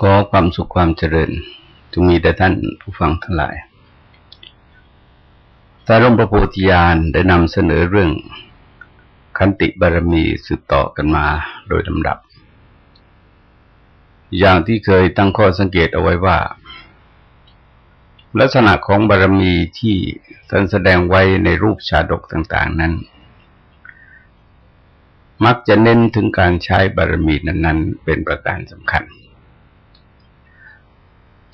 ขอความสุขความเจริญจงมีแต่ท่านผู้ฟังทั้งหลายตาร่มพระโพธิญาณได้นำเสนอเรื่องขันติบารมีสืบต่อกันมาโดยลำดับ อย่างที่เคยตั้งข้อสังเกตเอาไว้ว่า ลักษณะของบารมีที่ท่านแสดงไว้ในรูปชาดกต่าง ๆ นั้น มักจะเน้นถึงการใช้บารมีนั้น ๆ เป็นประการสำคัญ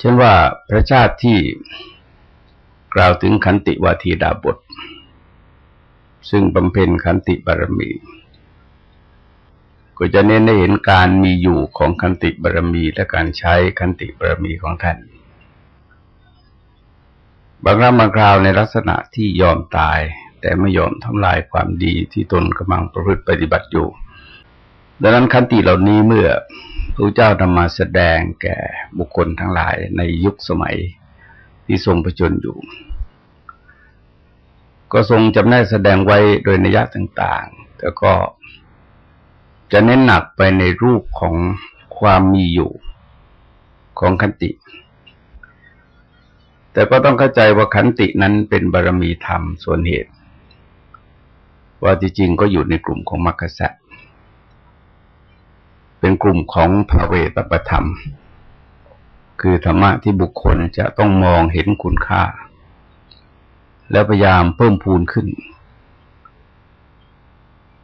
เช่นว่าพระชาติที่กล่าวถึงขันติวาทีดาบท ซึ่งบำเพ็ญขันติบารมี ก็จะเน้นให้เห็นการมีอยู่ของขันติบารมีและการใช้ขันติบารมีของท่าน บางครั้งบางคราวในลักษณะที่ยอมตาย แต่ไม่ยอมทำลายความดีที่ตนกำลังประพฤติปฏิบัติอยู่ ดังนั้นขันติเหล่านี้เมื่อ พระเจ้านำมาแสดงแก่บุคคลทั้งหลายในยุคสมัยที่ทรงประชนอยู่ ก็ทรงจำแนกแสดงไว้โดยนิยะต่างๆ แต่ก็จะเน้นหนักไปในรูปของความมีอยู่ของขันติ แต่ก็ต้องเข้าใจว่าขันตินั้นเป็นบารมีธรรมส่วนเหตุ ว่าจริงๆก็อยู่ในกลุ่มของมรรคสัต เป็นกลุ่มของภาเวตปธรรม คือธรรมะที่บุคคลจะต้องมองเห็นคุณค่า แล้วพยายามเพิ่มพูนขึ้น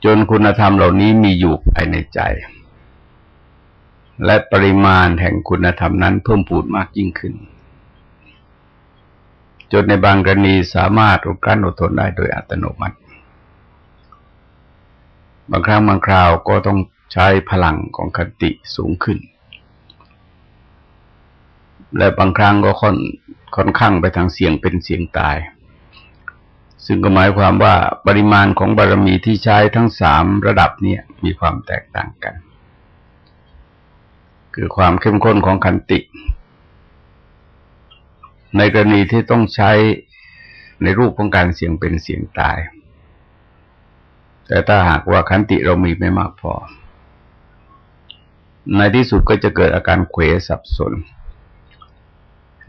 จนคุณธรรมเหล่านี้มีอยู่ภายในใจ และปริมาณแห่งคุณธรรมนั้นเพิ่มพูนมากยิ่งขึ้น จนในบางกรณีสามารถอดกลั้นอดทนได้โดยอัตโนมัติ บางครั้งบางคราวก็ต้อง ใช้พลังของคติสูงขึ้น และบางครั้งก็ค่อนค่อนข้างไปทางเสียงเป็นเสียงตาย ซึ่งก็หมายความว่าปริมาณของบารมีที่ใช้ทั้งสามระดับนี้มีความแตกต่างกัน คือความเข้มข้นของคันติ ในกรณีที่ต้องใช้ในรูปของการเสียงเป็นเสียงตาย แต่ถ้าหากว่าคันติเรามีไม่มากพอ ในที่สุดก็จะเกิดอาการเขวสับสน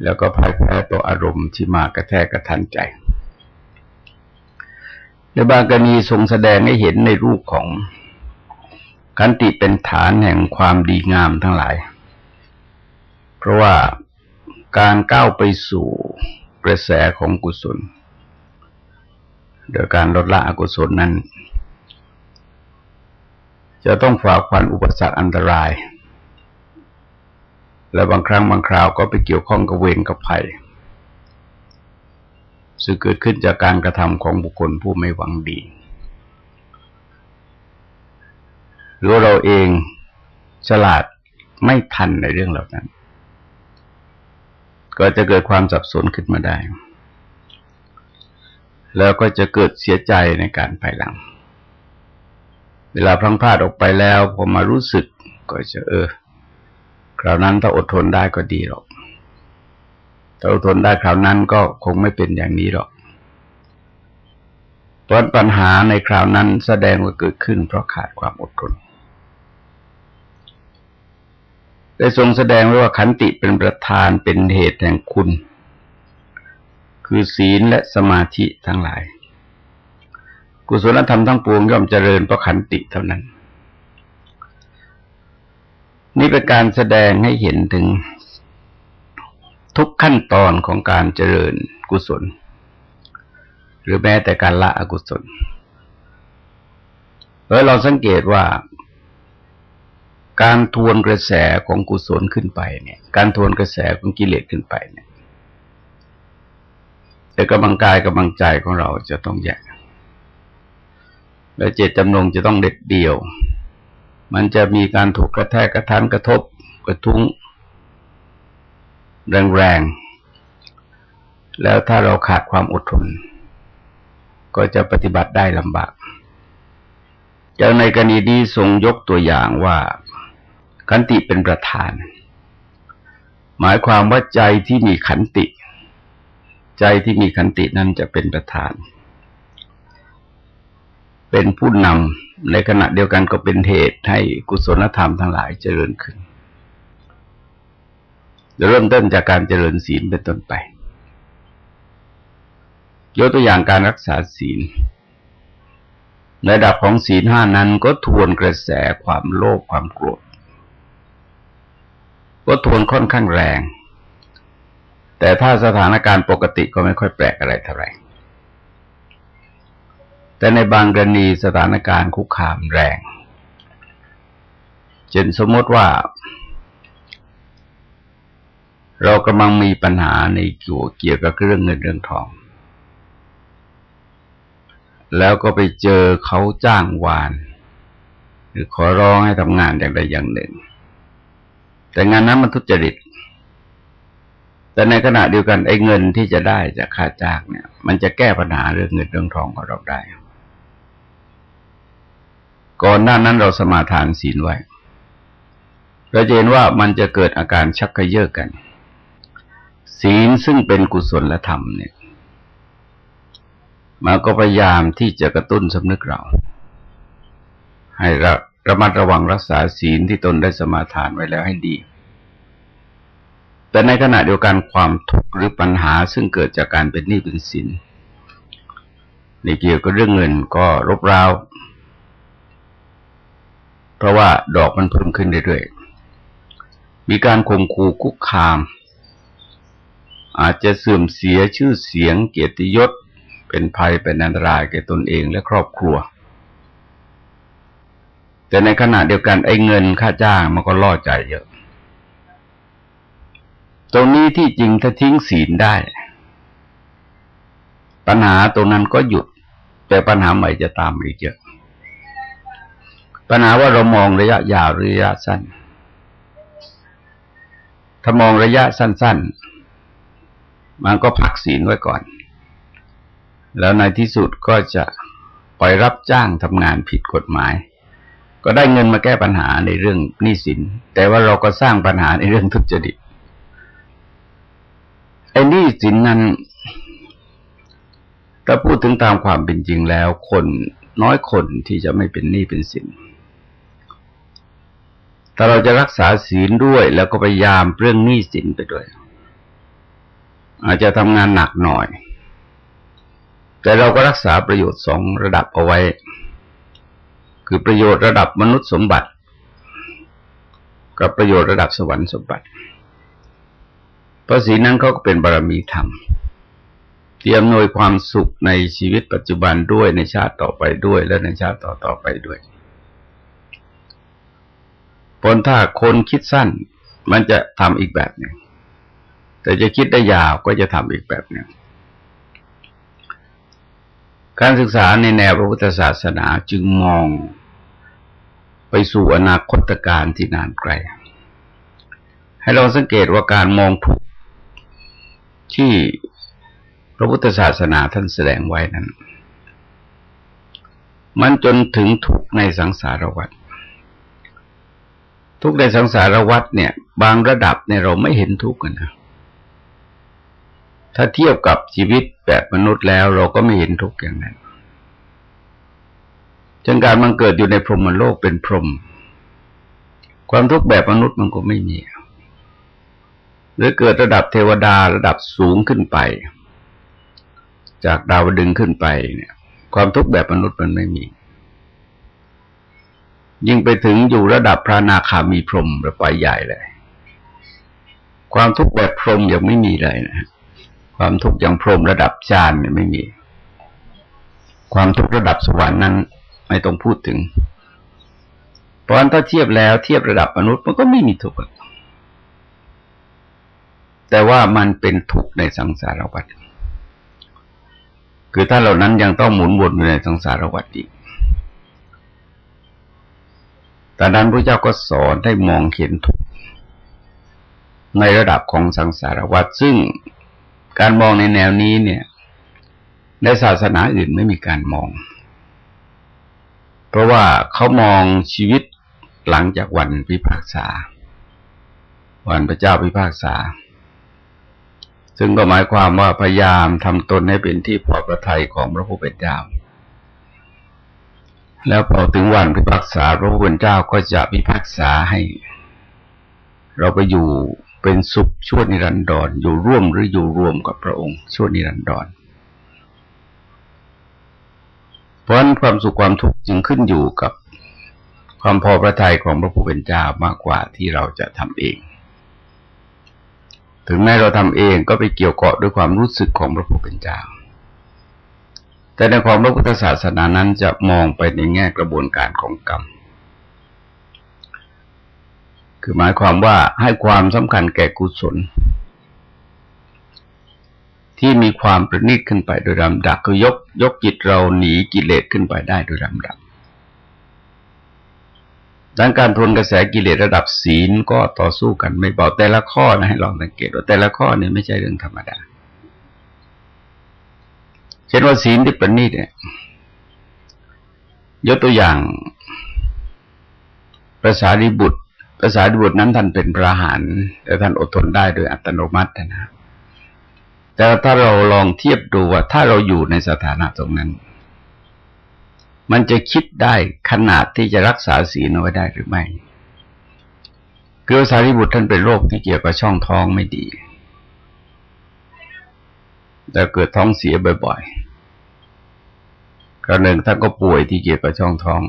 แล้วก็พ่ายแพ้ต่ออารมณ์ที่มากระแทกกระทันใจในบางกรณีทรงแสดงให้เห็นในรูปของขันติเป็นฐานแห่งความดีงามทั้งหลาย เพราะว่าการก้าวไปสู่กระแสของกุศล โดยการลดละอกุศลนั้น จะต้องฝ่าฟันอุปสรรคอันตราย และบางครั้งบางคราวก็ไปเกี่ยวข้องกับเวรกับภัยซึ่งเกิดขึ้นจากการกระทำของบุคคลผู้ไม่หวังดี หรือเราเองฉลาดไม่ทันในเรื่องเหล่านั้น ก็จะเกิดความสับสนขึ้นมาได้ แล้วก็จะเกิดเสียใจในการภายหลัง เวลาพลังพลาดออกไปแล้วพอมารู้สึกก็จะเออ คราวนั้นถ้าอดทนได้ก็ดีหรอกถ้าอดทนได้คราวนั้นก็คงไม่เป็นอย่างนี้หรอกเพราะปัญหาในคราวนั้นแสดงว่าเกิดขึ้นเพราะขาดความอดทนได้ทรงแสดงไว้ว่าขันติเป็นประธานเป็นเหตุแห่งคุณ คือศีลและสมาธิทั้งหลาย กุศลธรรมทั้งปวงย่อมเจริญเพราะขันติเท่านั้น นี่เป็นการแสดงให้เห็นถึงทุกขั้นตอนของการเจริญกุศล หรือแม้แต่การละอกุศลเออเราสังเกตว่า การทวนกระแสของกุศลขึ้นไปเนี่ย การทวนกระแสของกิเลสขึ้นไปเนี่ยแต่กำลังกายกำลังใจของเราจะต้องแยก และเจตจำนงจะต้องเด็ดเดี่ยว มันจะมีการถูกกระแทกกระทันกระทบกระทุ้ง แรงๆ แล้วถ้าเราขาดความอดทน ก็จะปฏิบัติได้ลำบากจากในกรณีนี้ทรงยกตัวอย่างว่าขันติเป็นประธาน หมายความว่าใจที่มีขันติ ใจที่มีขันตินั้นจะเป็นประธาน เป็นผู้นำในขณะเดียวกันก็เป็นเหตุให้กุศลธรรมทั้งหลายเจริญขึ้นเริ่มต้นจากการเจริญศีลเป็นต้นไป ยกตัวอย่างการรักษาศีลในระดับของศีลห้านั้นก็ทวนกระแสความโลภความโกรธ ก็ทวนค่อนข้างแรง แต่ถ้าสถานการณ์ปกติก็ไม่ค่อยแปลกอะไรเท่าไหร่ แต่ในบางกรณีสถานการณ์คุกคามแรง เช่นสมมติว่า เรากำลังมีปัญหาในเกี่ยวกับเรื่องเงินเรื่องทอง แล้วก็ไปเจอเขาจ้างวาน หรือขอร้องให้ทำงานอย่างใดอย่างหนึ่ง แต่งานนั้นมันทุจริตแต่ในขณะเดียวกันไอ้เงินที่จะได้จากค่าจ้างเนี่ย มันจะแก้ปัญหาเรื่องเงินเรื่องทองของเราได้ ก่อนหน้านั้นเราสมาทานศีลไว้เราเห็นว่ามันจะเกิดอาการชักกระเยาะกัน ศีลซึ่งเป็นกุศลและธรรมเนี่ยมาก็พยายามที่จะกระตุ้นสำนึกเรา ให้ระระมัดระวังรักษาศีลที่ตนได้สมาทานไว้แล้วให้ดี แต่ในขณะเดียวกันความทุกข์หรือปัญหาซึ่งเกิดจากการเป็นหนี้เป็นสินในเกี่ยวกับเรื่องเงินก็รบราว เพราะว่าดอกมันเพิ่มขึ้นเรื่อยๆ มีการข่มขู่คุกคาม อาจจะเสื่อมเสียชื่อเสียงเกียรติยศ เป็นภัยเป็นอันตรายแก่ตนเองและครอบครัว แต่ในขณะเดียวกันไอ้เงินค่าจ้างมันก็ล่อใจเยอะ ตรงนี้ที่จริงถ้าทิ้งศีลได้ ปัญหาตรงนั้นก็หยุด แต่ปัญหาใหม่จะตามอีกเยอะ ปัญหาว่าเรามองระยะยาวระยะสั้น ถ้ามองระยะสั้น ๆ มันก็พักศีลไว้ก่อน แล้วในที่สุดก็จะปล่อยรับจ้างทำงานผิดกฎหมาย ก็ได้เงินมาแก้ปัญหาในเรื่องหนี้สิน แต่ว่าเราก็สร้างปัญหาในเรื่องทุจริตไอ้หนี้สินนั้นถ้าพูดถึงตามความเป็นจริงแล้ว คนน้อยคนที่จะไม่เป็นหนี้เป็นสิน ถ้าเราจะรักษาศีลด้วย แล้วก็พยายามเรื่องหนี้สินไปด้วย อาจจะทำงานหนักหน่อย แต่เราก็รักษาประโยชน์สองระดับเอาไว้ คือประโยชน์ระดับมนุษย์สมบัติ กับประโยชน์ระดับสวรรค์สมบัติเพราะศีนั้นเขาก็เป็นบารรมีธรรมที่อำนวยความสุขในชีวิตปัจจุบันด้วยในชาติต่อไปด้วย และในชาติต่อต่อไปด้วย ผลถ้าคนคิดสั้น มันจะทำอีกแบบหนึ่งแต่จะคิดได้ยาวก็จะทำอีกแบบหนึ่งการศึกษาในแนวพระพุทธศาสนาจึงมองไปสู่อนาคตการที่นานไกล ให้เราสังเกตว่าการมองถูกที่พระพุทธศาสนาท่านแสดงไว้นั้น มันจนถึงถูกในสังสารวัฏ ทุกในสังสารวัฏเนี่ย บางระดับเนี่ยเราไม่เห็นทุกข์กันนะถ้าเทียบกับชีวิตแบบมนุษย์แล้ว เราก็ไม่เห็นทุกข์อย่างนั้นจนการมันเกิดอยู่ในพรหมโลกเป็นพรหมความทุกข์แบบมนุษย์มันก็ไม่มีหรือเกิดระดับเทวดาระดับสูงขึ้นไป จากดาวดึงขึ้นไปเนี่ย ความทุกข์แบบมนุษย์มันไม่มี ยิ่งไปถึงอยู่ระดับพระนาคามีพรหมระไปใหญ่เลย ความทุกข์แบบพรหมยังไม่มีเลยนะความทุกข์อย่างพรหมระดับฌานเนี่ยไม่มี ความทุกข์ระดับสวรรค์นั้น ไม่ต้องพูดถึง เพราะนั้นถ้าเทียบแล้วเทียบระดับมนุษย์มันก็ไม่มีทุกข์แต่ว่ามันเป็นทุกข์ในสังสารวัฏคือถ้าเหล่านั้นยังต้องหมุนวนในสังสารวัฏอีก แต่นั้นพระเจ้าก็สอนให้มองเห็นทุกในระดับของสังสารวัฏซึ่งการมองในแนวนี้เนี่ย ในศาสนาอื่นไม่มีการมอง เพราะว่าเขามองชีวิตหลังจากวันพิพากษา วันพระเจ้าพิพากษา ซึ่งก็หมายความว่าพยายามทำตนให้เป็นที่พอประทัยของพระผู้เป็นเจ้า แล้วพอถึงวันพิพากษาพระผู้เป็นเจ้าก็จะพิพากษาให้ เราไปอยู่เป็นสุขชั่วนิรันดรออยู่ร่วมหรืออยู่รวมกับพระองค์ชั่วนิรันดรเพราะนั้นความสุขความทุกข์จึงขึ้นอยู่กับความพอพระทัยของพระผู้เป็นเจ้ามากกว่าที่เราจะทำเอง ถึงแม้เราทำเองก็ไปเกี่ยวเกาะด้วยความรู้สึกของพระผู้เป็นเจ้า แต่ในความพระพุทธศาสนานั้นจะมองไปในแง่กระบวนการของกรรม คือหมายความว่าให้ความสำคัญแก่กุศล ที่มีความประณีตขึ้นไปโดยลำดับคือยกยกจิตเราหนีกิเลสขึ้นไปได้โดยลำดับดังการทนกระแสกิเลสระดับศีลก็ต่อสู้กันไม่เบาแต่ละข้อนะให้ลองสังเกตว่าแต่ละข้อเนี่ยไม่ใช่เรื่องธรรมดา เช่นว่าศีลที่ประณีตเนี่ยยกตัวอย่างภาษาริบุตรภาษาบุตรนั้นท่านเป็นพระหานแต่ท่านอดทนได้โดยอัตโนมัตินะแต่ถ้าเราลองเทียบดูว่า ถ้าเราอยู่ในสถานะตรงนั้น มันจะคิดได้ขนาดที่จะรักษาศีลเอาไว้ได้หรือไม่คือสารีบุตรท่านเป็นโรคที่เกี่ยวกับช่องท้องไม่ดี แต่เกิดท้องเสียบ่อยๆครั้งหนึ่งท่านก็ป่วยที่เกี่ยวกับช่องท้อง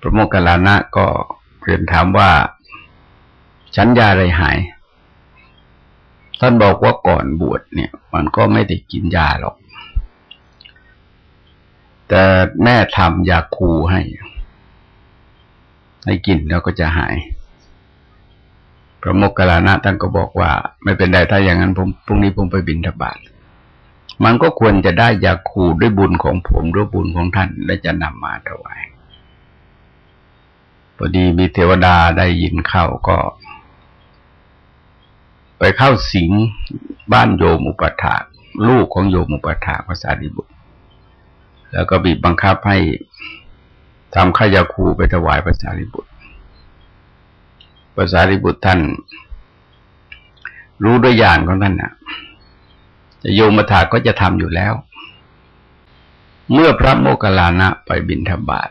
พระโมคคัลลานะก็เรียนถามว่าฉันยาอะไรหาย ท่านบอกว่าก่อนบวชเนี่ย มันก็ไม่ได้กินยาหรอก แต่แม่ทำยาคูให้ ให้กินแล้วก็จะหาย พระโมกขลานะท่านก็บอกว่า ไม่เป็นไรถ้าอย่างนั้นผมพรุ่งนี้ผมไปบินทบาทมันก็ควรจะได้ยาคูด้วยบุญของผมด้วยบุญของท่านและจะนำมาถวายพอดีมีเทวดาได้ยินเข้าก็ ไปเข้าสิงบ้านโยมอุปถาลูกของโยมอุปถาภาษาดิบุตร แล้วก็บีบบังคับให้ทำข้ายาคูไปถวายภาษาดิบุตร ภาษาดิบุตรท่าน รู้ด้วยญาณของท่านนะจะโยมถาก็จะทำอยู่แล้ว เมื่อพระโมคคัลลานะไปบินธบาต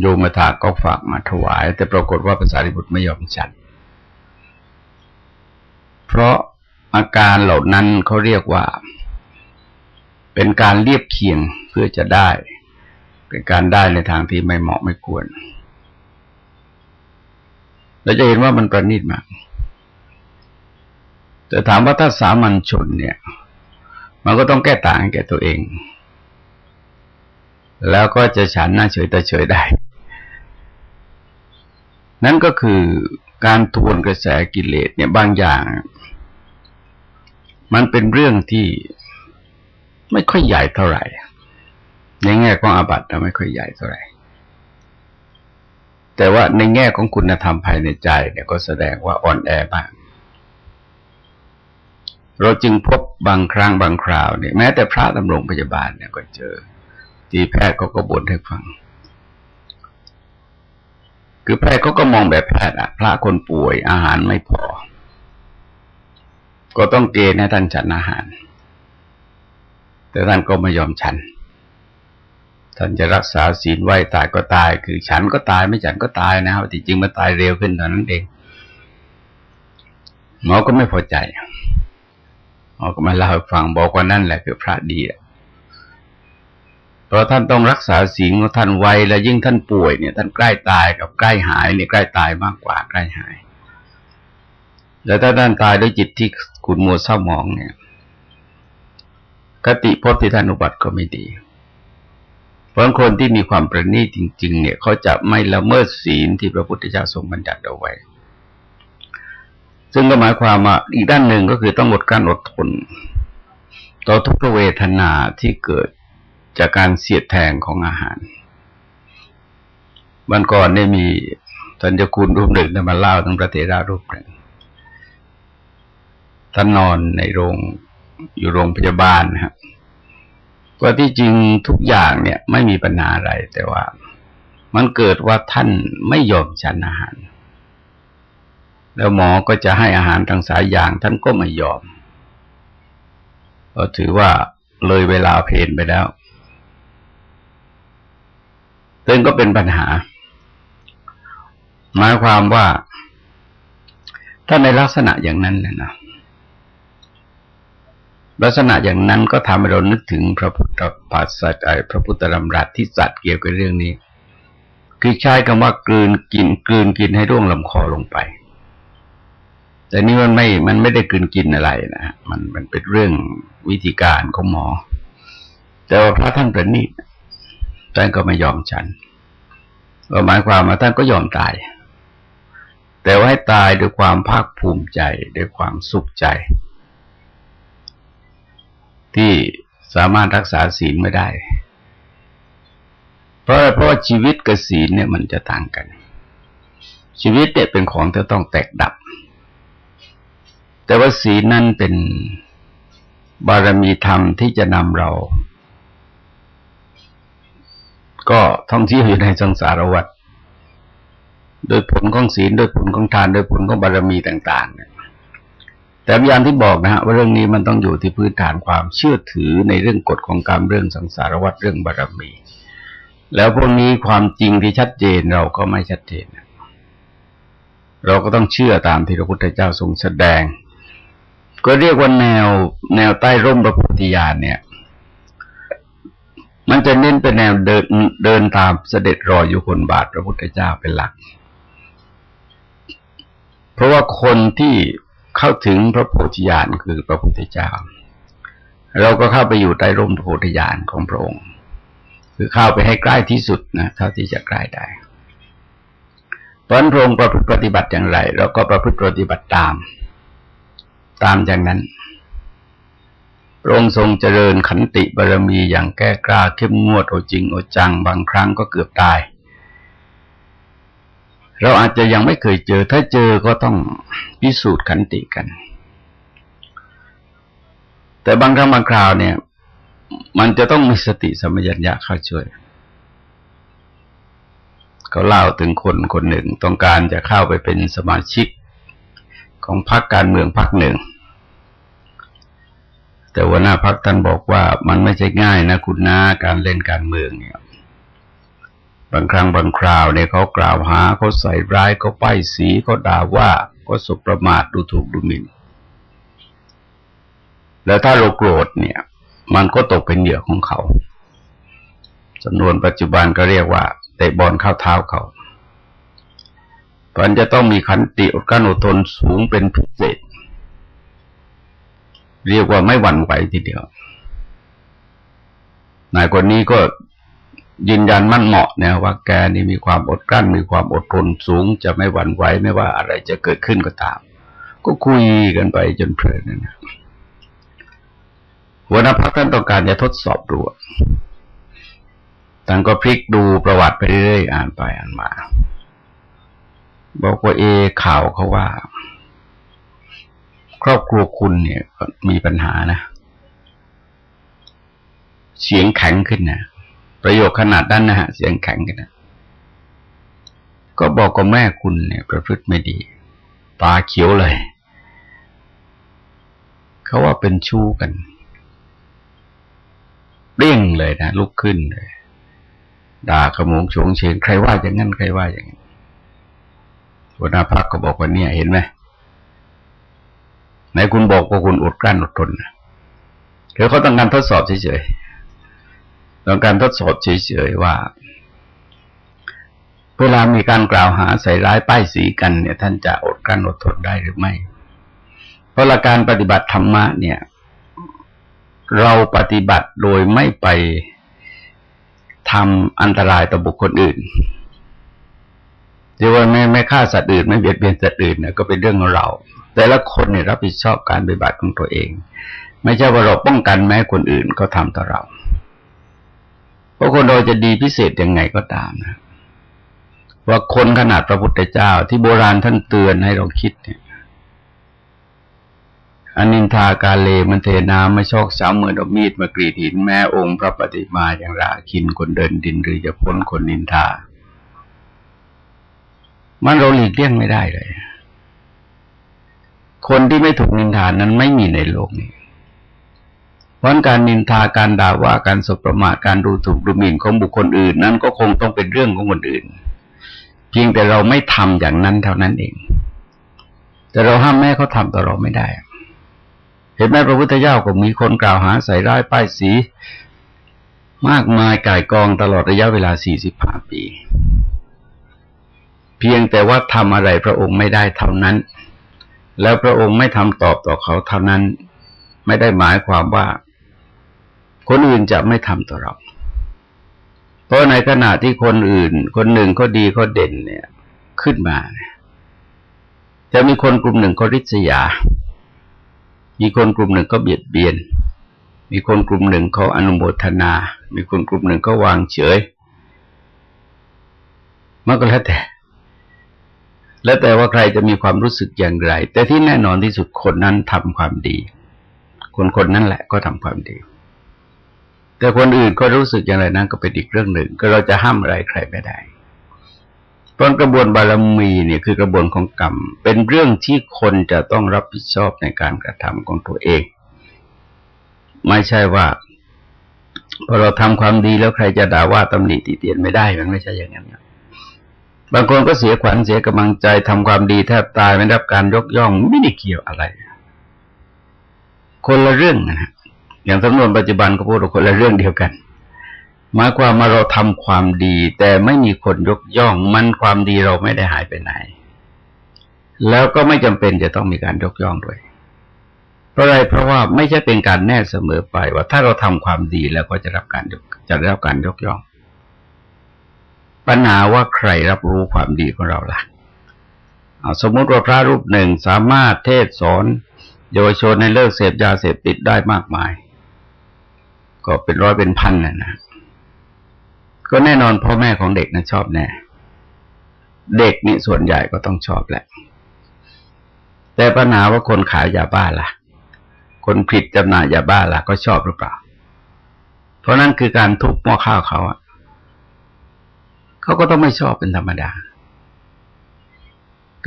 โยมถาก็ฝากมาถวาย แต่ปรากฏว่าภาษาริบุตรไม่ยอมฉัน เพราะอาการเหล่านั้นเขาเรียกว่า เป็นการเรียบเคียงเพื่อจะได้ เป็นการได้ในทางที่ไม่เหมาะไม่ควร เราจะเห็นว่ามันประณีตมาก แต่ถามว่าถ้าสามัญชนเนี่ย มันก็ต้องแก้ต่างแก่ตัวเอง แล้วก็จะฉันหน้าเฉยแต่เฉยได้ นั่นก็คือการทวนกระแสกิเลสเนี่ยบางอย่าง มันเป็นเรื่องที่ไม่ค่อยใหญ่เท่าไหร่ในแง่ของอาบัติเราไม่ค่อยใหญ่เท่าไหร่ แต่ว่าในแง่ของคุณธรรมภายในใจเนี่ยก็แสดงว่าอ่อนแอบ้างเราจึงพบบางครั้งบางคราวเนี่ยแม้แต่พระดำรงพยาบาลเนี่ยก็เจอ ที่แพทย์เขาก็บ่นให้ฟัง คือแพทย์เขาก็มองแบบแพทย์อะพระคนป่วยอาหารไม่พอ ก็ต้องเกณฑ์ให้ท่านฉันอาหาร แต่ท่านก็ไม่ยอมฉัน ท่านจะรักษาศีลไว้ตายก็ตาย คือฉันก็ตายไม่ฉันก็ตายนะครับจริงมันตายเร็วขึ้นตอนนั้นเองหมอก็ไม่พอใจหมอก็มาเล่าให้ฟังบอกว่านั่นแหละคือพระดีเพราะท่านต้องรักษาศีลของท่านไว้และยิ่งท่านป่วยเนี่ย ท่านใกล้ตายกับใกล้หายเนี่ยใกล้ตายมากกว่าใกล้หาย แล้วถ้าท่านตายด้วยจิตที่ขุ่นมัวเศร้าหมองเนี่ยกติพจน์ที่ท่านอุบัติก็ไม่ดี เพราะคนที่มีความประณีตจริง ๆ เนี่ยเขาจะไม่ละเมิดศีลที่พระพุทธเจ้าทรงบัญญัติเอาไว้ ซึ่งก็หมายความว่าอีกด้านหนึ่งก็คือต้องอดการอดทน ต่อทุกเวทนาที่เกิดจากการเสียดแทงของอาหารวันก่อนได้มีท่านเจ้าคุณรูปหนึ่งได้มาเล่าทั้งพระเถระรูปหนึ่งท่านนอนในโรงอยู่โรงพยาบาลนะครับ ว่าที่จริงทุกอย่างเนี่ยไม่มีปัญหาอะไรแต่ว่า มันเกิดว่าท่านไม่ยอมฉันอาหาร แล้วหมอก็จะให้อาหารทางสายยางท่านก็ไม่ยอมก็ถือว่าเลยเวลาเพลนไปแล้วซึ่งก็เป็นปัญหา หมายความว่า ถ้าในลักษณะอย่างนั้นนะนะ ลักษณะอย่างนั้นก็ทำให้เรานึกถึงพระพุทธภาษาพระพุทธธรรมรัตที่สัตว์เกี่ยวกับเรื่องนี้ คือใช้คำว่ากลืนกินกลืนกินให้ร่วงลำคอลงไป แต่นี่มันไม่ มันไม่ได้กลืนกินอะไรนะมันมันเป็นเรื่องวิธีการของหมอ แต่ว่าพระท่านประณีตท่านก็ไม่ยอมฉันหมายความว่าท่านก็ยอมตาย แต่ว่าให้ตายด้วยความภาคภูมิใจด้วยความสุขใจ ที่สามารถรักษาศีลไม่ได้ เพราะเพราะชีวิตกับศีลเนี่ยมันจะต่างกัน ชีวิตเนี่ยเป็นของที่ต้องแตกดับ แต่ว่าศีลนั่นเป็นบารมีธรรมที่จะนำเรา ก็ท่องเที่ยวอยู่ในสังสารวัฏโดยผลของศีลโดยผลของทานโดยผลของบารมีต่าง ๆ เนี่ย แต่พยานที่บอกนะฮะว่าเรื่องนี้มันต้องอยู่ที่พื้นฐานความเชื่อถือในเรื่องกฎของกรรมเรื่องสังสารวัฏเรื่องบารมี แล้วพวกนี้ความจริงที่ชัดเจนเราก็ไม่ชัดเจน เราก็ต้องเชื่อตามที่พระพุทธเจ้าทรงแสดง ก็เรียกว่าแนวแนวใต้ร่มพระพุทธญาณเนี่ย มันจะเน้นเป็นแนวเดินเดินตามเสด็จรอยอยู่คนบาทพระพุทธเจ้าเป็นหลัก เพราะว่าคนที่ เข้าถึงพระโพธิญาณคือพระพุทธเจ้า เราก็เข้าไปอยู่ใต้ร่มโพธิญาณของพระองค์ คือเข้าไปให้ใกล้ที่สุดนะเท่าที่จะใกล้ได้เพราะพระองค์ประพฤติปฏิบัติอย่างไร เราก็ประพฤติปฏิบัติตาม ตามอย่างนั้นพระองค์ทรงเจริญขันติบารมีอย่างแก้กล้าเข้มงวดโอจริงโอจัง บางครั้งก็เกือบตาย เราอาจจะยังไม่เคยเจอ ถ้าเจอก็ต้องพิสูจน์ขันติกัน แต่บางครั้งบางคราวเนี่ย มันจะต้องมีสติสมัญญะเข้าช่วยเขาเล่าถึงคนคนหนึ่งต้องการจะเข้าไปเป็นสมาชิกของพรรคการเมืองพรรคหนึ่ง แต่ว่าหน้าพรรคท่านบอกว่ามันไม่ใช่ง่ายนะคุณนาการเล่นการเมืองเนี่ย บางครั้งบางคราวเนี่ยเขากล่าวหาเขาใส่ร้ายเขาป้ายสีเขาด่าว่าก็สุประมาทดูถูกดูหมิ่นแล้วถ้าเราโกรธเนี่ย มันก็ตกเป็นเหยื่อของเขาจำนวนปัจจุบันก็เรียกว่าเตะบอลเข้าเท้าเขามันจะต้องมีขันติอดกั้นอดทนสูงเป็นพิเศษ เรียกว่าไม่หวั่นไหวทีเดียวนายคนนี้ก็ ยืนยันมั่นเหมาะเนี่ยว่าแกนี่มีความอดกลั้น มีความอดทนสูงจะไม่หวั่นไหวไม่ว่าอะไรจะเกิดขึ้นก็ตาม ก็คุยกันไปจนเพลินนะหัวหน้าพักท่านต้องการจะทดสอบดูท่านก็พลิกดูประวัติไปเรื่อยอ่านไปอ่านมา บอกว่าเอข่าวเขาว่า ครอบครัวคุณเนี่ยมีปัญหานะ เสียงแข็งขึ้นนะ ประโยคขนาดนั้นนะฮะเสียงแข็งกันนะก็บอกกับแม่คุณเนี่ยประพฤติไม่ดี ตาเขียวเลย เขาว่าเป็นชู้กันเร่งเลยนะลุกขึ้นเลยด่าขมงโฉงเฉงใครว่าอย่างนั้นใครว่าอย่างนั้นหัวหน้าพักก็บอกว่าเนี่ยเห็นไหมไหนคุณบอกว่าคุณอดกลั้นอดทนนะคือเขาต้องการทดสอบเฉยๆ ต้องการทดสอบเฉยๆว่า เวลามีการกล่าวหาใส่ร้ายป้ายสีกันเนี่ย ท่านจะอดกั้นอดทนได้หรือไม่ เพราะละการปฏิบัติธรรมะเนี่ย เราปฏิบัติโดยไม่ไปทำอันตรายต่อบุคคลอื่นเรียกว่าไม่ไม่ฆ่าสัตว์อื่นไม่เบียดเบียนสัตว์อื่นเนี่ยก็เป็นเรื่องของเรา แต่ละคนเนี่ยรับผิดชอบการปฏิบัติของตัวเอง ไม่ใช่ว่าเราป้องกันแม้คนอื่นก็ทำต่อเรา พราะคนเราจะดีพิเศษยังไงก็ตามนะ ว่าคนขนาดพระพุทธเจ้าที่โบราณท่านเตือนให้เราคิดเนี่ยอนินทากาเลมันเทนาไม่ชอกสามเมือดอกมีดมากรีดหินแม้องค์พระปฏิมาอย่างราคินคนเดินดินหรือจะพ้นคนนินทา มันเราหลีกเลี่ยงไม่ได้เลย คนที่ไม่ถูกนินทานั้นไม่มีในโลกนี้ เพราะการนินทาการด่าว่าการสบประมาทการดูถูกดูหมิ่นของบุคคลอื่น นั้นก็คงต้องเป็นเรื่องของคนอื่น เพียงแต่เราไม่ทำอย่างนั้นเท่านั้นเอง แต่เราห้ามแม่เขาทำต่อเราไม่ได้ เห็นไหมพระพุทธเจ้าก็มีคนกล่าวหาใส่ร้ายป้ายสี มากมายก่ายกองตลอดระยะเวลาสี่สิบห้าปี เพียงแต่ว่าทำอะไรพระองค์ไม่ได้เท่านั้น แล้วพระองค์ไม่ทำตอบต่อเขาเท่านั้น ไม่ได้หมายความว่า คนอื่นจะไม่ทำต่อเรา เพราะในขณะที่คนอื่น คนหนึ่งเขาดีเขาเด่นเนี่ย ขึ้นมา จะมีคนกลุ่มหนึ่งเขาริษยา มีคนกลุ่มหนึ่งก็เบียดเบียน มีคนกลุ่มหนึ่งเขาอนุโมทนา มีคนกลุ่มหนึ่งก็วางเฉยมันก็แล้วแต่ แล้วแต่ว่าใครจะมีความรู้สึกอย่างไร แต่ที่แน่นอนที่สุดคนนั้นทำความดี คนคนนั้นแหละก็ทำความดี แต่คนอื่นก็รู้สึกอย่างไรนั้นก็เป็นอีกเรื่องหนึ่ง ก็เราจะห้ามอะไรใครไม่ได้เพราะกระบวนบารมีเนี่ยคือกระบวนของกรรม เป็นเรื่องที่คนจะต้องรับผิดชอบในการกระทำของตัวเอง ไม่ใช่ว่าพอเราทำความดีแล้วใครจะด่าว่าตำหนิติเตียนไม่ได้มันไม่ใช่อย่างนั้นบางคนก็เสียขวัญเสียกำลังใจทำความดีแทบตายไม่รับการยกย่องไม่ได้เกี่ยวอะไร คนละเรื่องนะ อย่างสำนวนปัจจุบันก็พูดคนละเรื่องเดียวกันหมายความว่าเราทำความดี แต่ไม่มีคนยกย่อง มันความดีเราไม่ได้หายไปไหน แล้วก็ไม่จำเป็นจะต้องมีการยกย่องด้วย เพราะอะไรเพราะว่าไม่ใช่เป็นการแน่เสมอไป ว่าถ้าเราทำความดีแล้วก็จะรับการจะได้รับการยกย่อง ปัญหาว่าใครรับรู้ความดีของเราล่ะสมมติว่าพระรูปหนึ่งสามารถเทศสอนเยาวชนในเลิกเสพยาเสพติดได้มากมาย ก็เป็นร้อยเป็นพันน่ะนะก็แน่นอนพ่อแม่ของเด็กนะชอบแน่เด็กนี่ส่วนใหญ่ก็ต้องชอบแหละ แต่ปัญหาว่าคนขายยาบ้าล่ะ คนผิดจำหน่ายยาบ้าล่ะ ก็ชอบหรือเปล่า เพราะนั่นคือการทุบหม้อข้าวเขาอะเขาก็ต้องไม่ชอบเป็นธรรมดา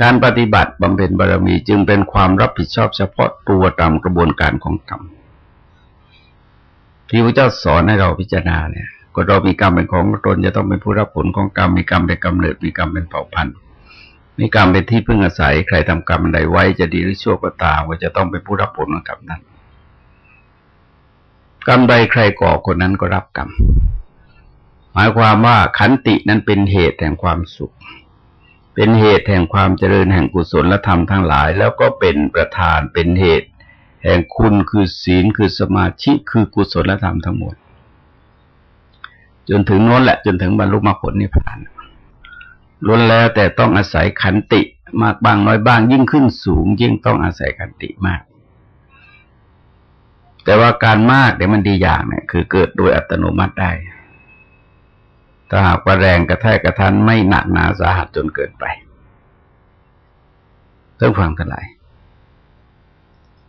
การปฏิบัติบำเพ็ญบารมีจึงเป็นความรับผิดชอบเฉพาะตัวตามกระบวนการของกรรม ที่พระเจ้าสอนให้เราพิจารณาเนี่ยก็เรามีกรรมเป็นของตนจะต้องเป็นผู้รับผลของกรรมมีกรรมเป็นกำเนิดมีกรรมเป็นเผ่าพันธุ์มีกรรมเป็นที่พึ่งอาศัย ใครทำกรรมใดไว้จะดีหรือชั่วก็ตามก็จะต้องเป็นผู้รับผลของกรรมนั้น กรรมใดใครก่อคนนั้นก็รับกรรมหมายความว่าขันตินั้นเป็นเหตุแห่งความสุข เป็นเหตุแห่งความเจริญแห่งกุศลและธรรมทั้งหลาย แล้วก็เป็นประธานเป็นเหตุ แห่งคุณคือศีลคือสมาธิคือกุศลธรรมทั้งหมด จนถึงโน้นแหละจนถึงบรรลุมรรคผลนิพพานล้วนแล้วแต่ต้องอาศัยขันติมากบ้างน้อยบ้างยิ่งขึ้นสูง ยิ่งต้องอาศัยขันติมาก แต่ว่าการมากเนี่ยมันดีอย่างเนี่ยคือเกิดโดยอัตโนมัติได้ถ้าหากว่าแรงกระแทกกระทันไม่หนักหนาสาหัสจนเกินไปเรื่องฟังกันหลาย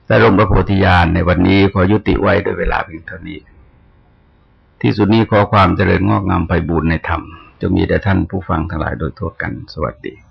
แต่ลงพระโพธิญาณในวันนี้ขอยุติไว้ด้วยเวลาเพียงเท่านี้ ที่สุดนี้ขอความเจริญงอกงามไปบูรณนธรรม จะมีแด่ท่านผู้ฟังทั้งหลายโดยทั่วกัน สวัสดี